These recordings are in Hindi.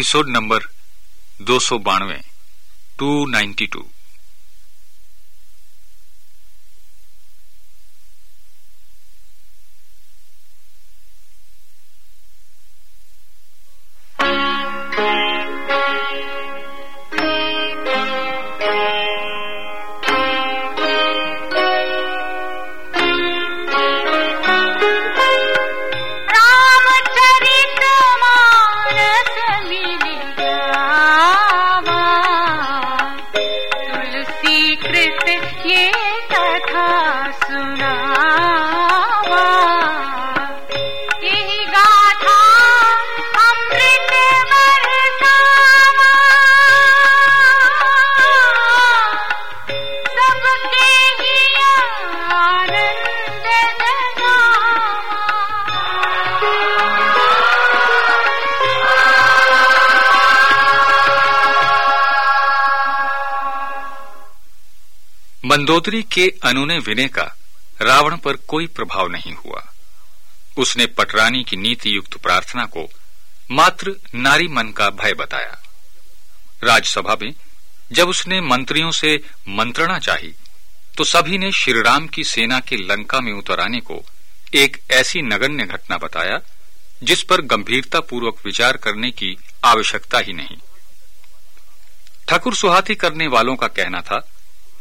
एपिसोड नंबर दो सौ बानवे टू नाइन्टी टू मंदोदरी के अनुने विनय का रावण पर कोई प्रभाव नहीं हुआ। उसने पटरानी की नीति युक्त प्रार्थना को मात्र नारी मन का भय बताया। राज्यसभा में जब उसने मंत्रियों से मंत्रणा चाही तो सभी ने श्रीराम की सेना के लंका में उतर आने को एक ऐसी नगण्य घटना बताया, जिस पर गंभीरता पूर्वक विचार करने की आवश्यकता ही नहीं। ठकुर सुहाती करने वालों का कहना था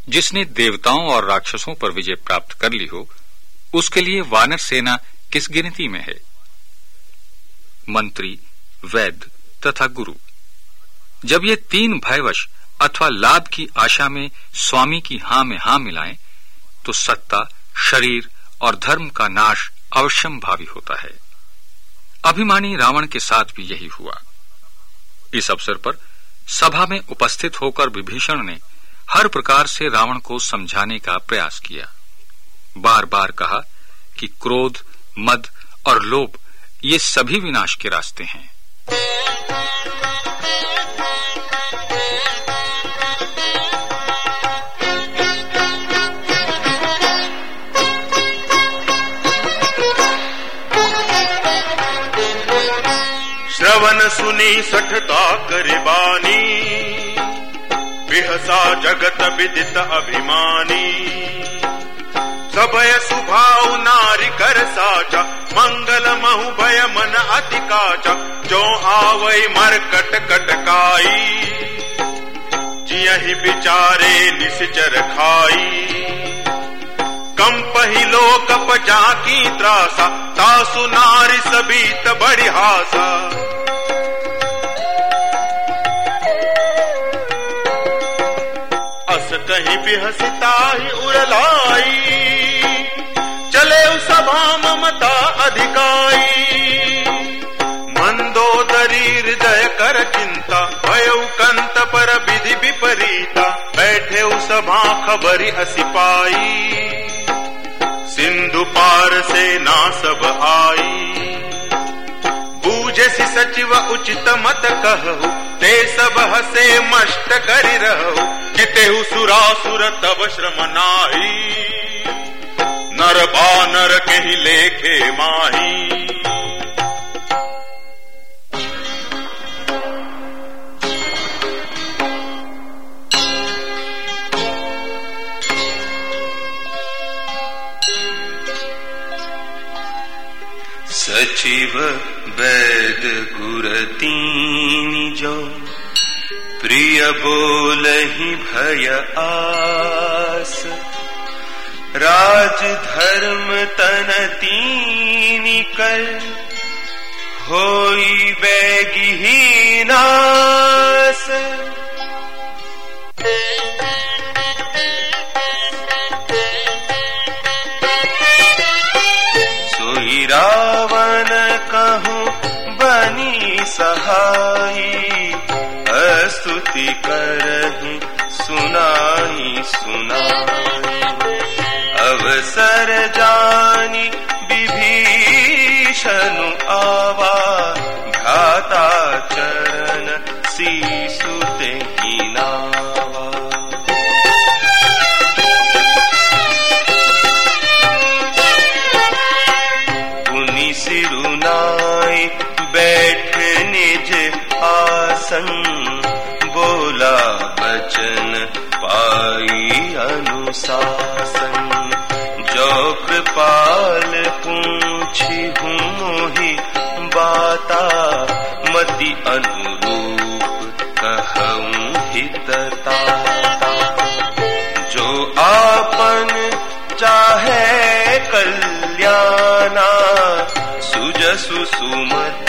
जिसने देवताओं और राक्षसों पर विजय प्राप्त कर ली हो, उसके लिए वानर सेना किस गिनती में है? मंत्री, वैद्य तथा गुरु। जब ये तीन भयवश अथवा लाभ की आशा में स्वामी की हाँ में हाँ मिलाएँ तो सत्ता, शरीर और धर्म का नाश अवश्यम भावी होता है। अभिमानी रावण के साथ भी यही हुआ। इस अवसर पर सभा में उपस्थित होकर विभीषण ने हर प्रकार से रावण को समझाने का प्रयास किया। बार बार कहा कि क्रोध, मद और लोभ, ये सभी विनाश के रास्ते हैं। श्रवण सुनी, सठता करबानी विहसा जगत विदित अभिमानी। सबय सुभाव नारी कर साचा, मंगल महु भय मन अति काचा, जो आवई मर कट कटकाई। जियहि बिचारे निश्चर खाई। कम पहिलो कप की त्रासा, तासु नारी सबीत बड़ी हासा कहीं भी हंसता ही उड़लाई। चले सभा ममता अधिकाई। मंदो दरी हृदय कर चिंता, भय कंत पर विधि विपरीता। बैठे उस सभा खबरी असिपाई। सिंधु पार से ना सब आई। बूझे सचिव उचित मत कहू, ते सब हसे मष्ट करी रहू। चितेहु सुरासुर तब श्रम नाही नर बानर के ही लेखे माही। सचिव वैद गुरतीन जो प्रिय बोलहि भय आस। राज धर्म तन तीन कर। होई बैगी नास। सोई रावण कहूँ बनी सहाई। स्तुति करही सुनाई सुनाई। अवसर जानी विभीषण आवा घाता चरण सीसुते अनुशासन। जो कृपाल पूछी हूँ मोही बाता, मति अनुरूप कहूँ हितता जो आपन चाहे कल्याणा, सुजसु सुमति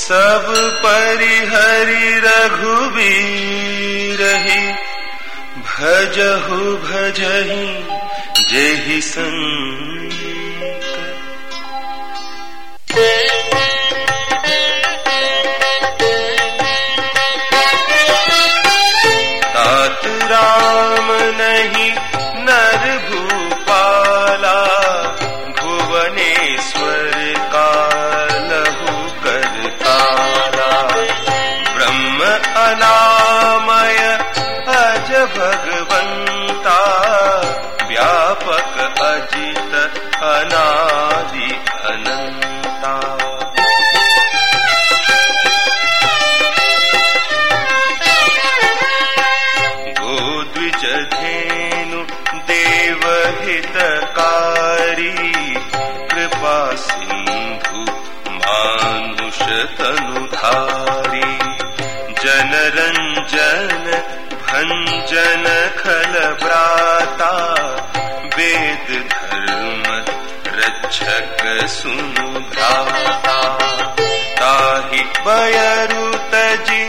सब परिहरि रघुबीरही भजहु भजही जेहि संत तनुधारी। भंजन खल ब्राता वेद धर्म रक्षक सुनु भ्राता ताहि बयरु तजि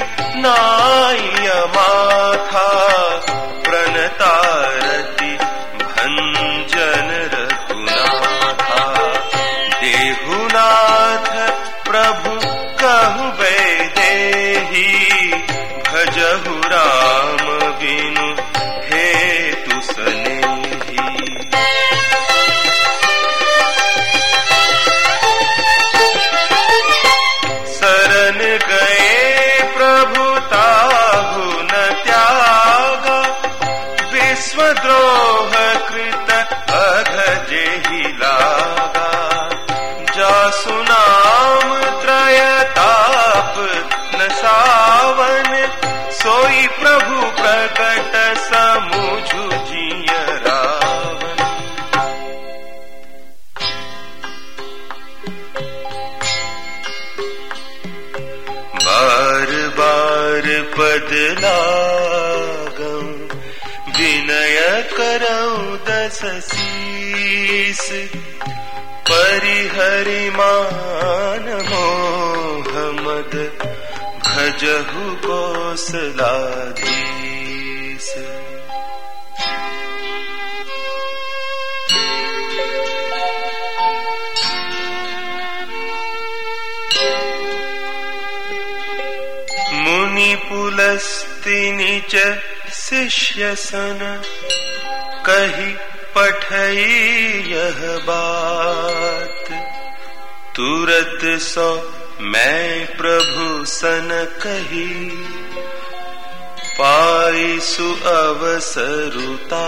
प्रकट समुझु जिय बार बार पद लागम विनय करऊं दस शीस। परिहरि मान मोह मद भजहु कौशलाधीश शिष्य सन कही पठई यह बात। तुरत सो मैं प्रभु सन कही पाई सु अवसरुता।